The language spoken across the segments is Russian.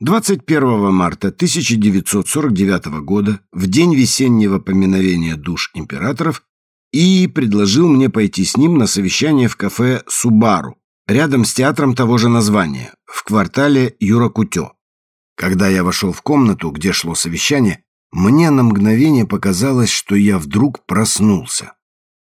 21 марта 1949 года, в день весеннего поминовения душ императоров, и предложил мне пойти с ним на совещание в кафе «Субару», рядом с театром того же названия, в квартале Юракутё. Когда я вошел в комнату, где шло совещание, мне на мгновение показалось, что я вдруг проснулся.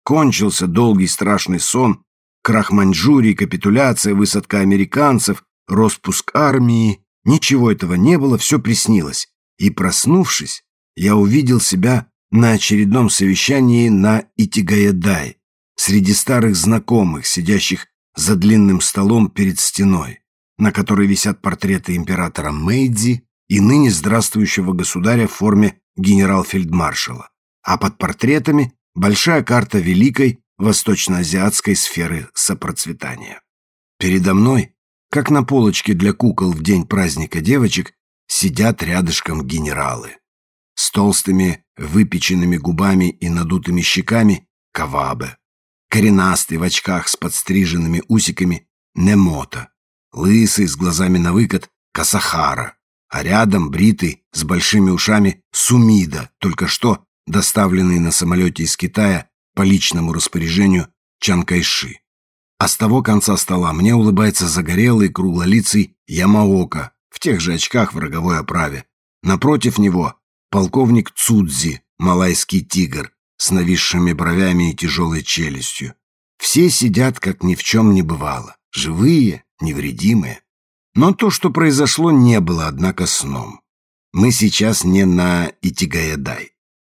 Кончился долгий страшный сон, крах Маньчжурии, капитуляция, высадка американцев, распуск армии. Ничего этого не было, все приснилось. И, проснувшись, я увидел себя на очередном совещании на Итигаедай, среди старых знакомых, сидящих за длинным столом перед стеной, на которой висят портреты императора Мэйдзи и ныне здравствующего государя в форме генерал-фельдмаршала, а под портретами большая карта великой восточноазиатской сферы сопроцветания. Передо мной, как на полочке для кукол в день праздника девочек, сидят рядышком генералы. С толстыми, выпеченными губами и надутыми щеками – Кавабе. Коренастый в очках с подстриженными усиками – Немота. Лысый с глазами на выкат – Касахара. А рядом бритый с большими ушами Сумида, только что доставленный на самолете из Китая по личному распоряжению Чан Кайши. А с того конца стола мне улыбается загорелый круглолицый Ямаока в тех же очках в роговой оправе. Напротив него полковник Цудзи, малайский тигр, с нависшими бровями и тяжелой челюстью. Все сидят, как ни в чем не бывало, живые, невредимые. Но то, что произошло, не было, однако, сном. Мы сейчас не на Итигаедай.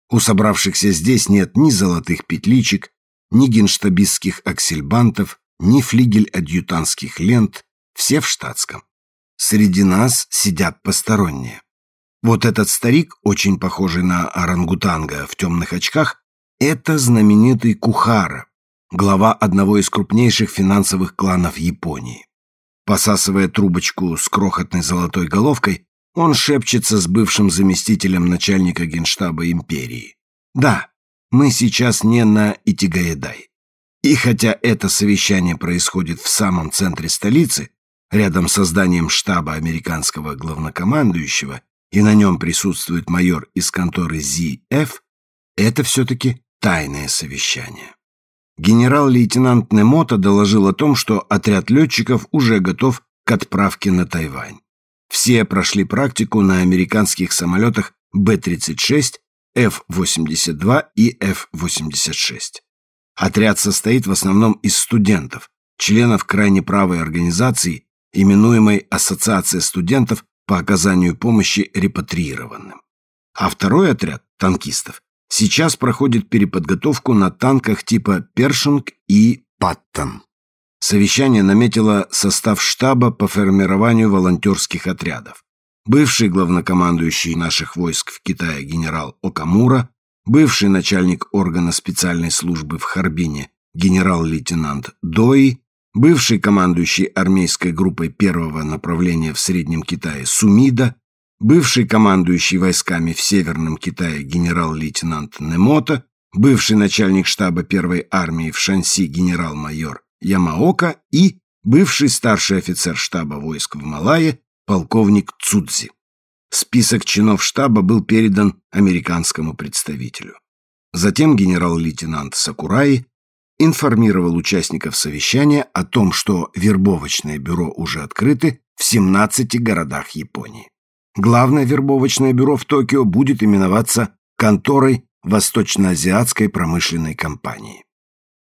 У собравшихся здесь нет ни золотых петличек, ни генштабистских аксельбантов, ни флигель-адъютантских лент, все в штатском. Среди нас сидят посторонние. Вот этот старик, очень похожий на орангутанга в темных очках, это знаменитый Кухара, глава одного из крупнейших финансовых кланов Японии. Посасывая трубочку с крохотной золотой головкой, он шепчется с бывшим заместителем начальника генштаба империи. Да, мы сейчас не на Итигаедай. И хотя это совещание происходит в самом центре столицы, рядом с зданием штаба американского главнокомандующего, и на нем присутствует майор из конторы ЗИФ, это все-таки тайное совещание. Генерал-лейтенант Немото доложил о том, что отряд летчиков уже готов к отправке на Тайвань. Все прошли практику на американских самолетах Б-36, F-82 и F-86. Отряд состоит в основном из студентов, членов крайне правой организации, именуемой Ассоциация студентов по оказанию помощи репатриированным. А второй отряд, танкистов, сейчас проходит переподготовку на танках типа «Першинг» и «Паттон». Совещание наметило состав штаба по формированию волонтерских отрядов. Бывший главнокомандующий наших войск в Китае генерал Окамура, бывший начальник органа специальной службы в Харбине генерал-лейтенант Дои, бывший командующий армейской группой первого направления в Среднем Китае Сумида, бывший командующий войсками в Северном Китае генерал-лейтенант Немота, бывший начальник штаба первой армии в Шанси генерал-майор Ямаока и бывший старший офицер штаба войск в Малайе полковник Цудзи. Список чинов штаба был передан американскому представителю. Затем генерал-лейтенант Сакураи информировал участников совещания о том, что вербовочное бюро уже открыты в 17 городах Японии. Главное вербовочное бюро в Токио будет именоваться конторой Восточноазиатской промышленной компании.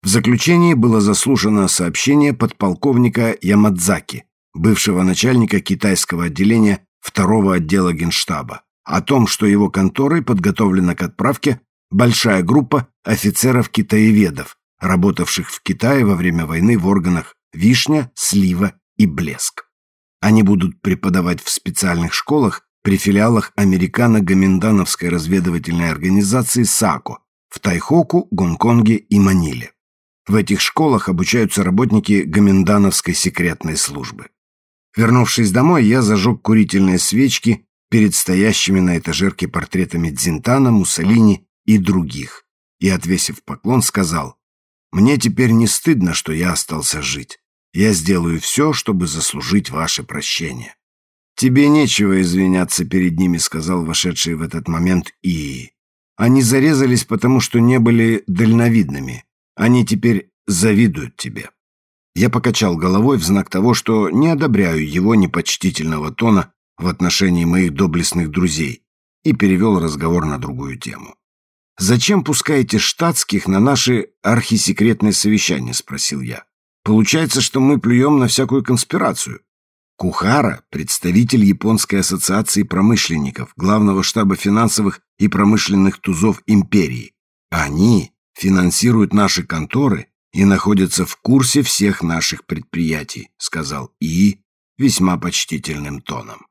В заключении было заслушано сообщение подполковника Ямадзаки, бывшего начальника китайского отделения второго отдела Генштаба, о том, что его конторой подготовлена к отправке большая группа офицеров-китаеведов, работавших в Китае во время войны в органах «Вишня», «Слива» и «Блеск». Они будут преподавать в специальных школах при филиалах американо-гоминдановской разведывательной организации САКО в Тайхоку, Гонконге и Маниле. В этих школах обучаются работники Гоминдановской секретной службы. Вернувшись домой, я зажег курительные свечки перед стоящими на этажерке портретами Дзинтана, Муссолини и других, и, отвесив поклон, сказал, «Мне теперь не стыдно, что я остался жить. Я сделаю все, чтобы заслужить ваше прощение». «Тебе нечего извиняться перед ними», — сказал вошедший в этот момент И. «Они зарезались, потому что не были дальновидными. Они теперь завидуют тебе». Я покачал головой в знак того, что не одобряю его непочтительного тона в отношении моих доблестных друзей, и перевел разговор на другую тему. «Зачем пускаете штатских на наши архисекретные совещания?» – спросил я. «Получается, что мы плюем на всякую конспирацию. Кухара – представитель Японской ассоциации промышленников, главного штаба финансовых и промышленных тузов империи. Они финансируют наши конторы и находятся в курсе всех наших предприятий», – сказал И весьма почтительным тоном.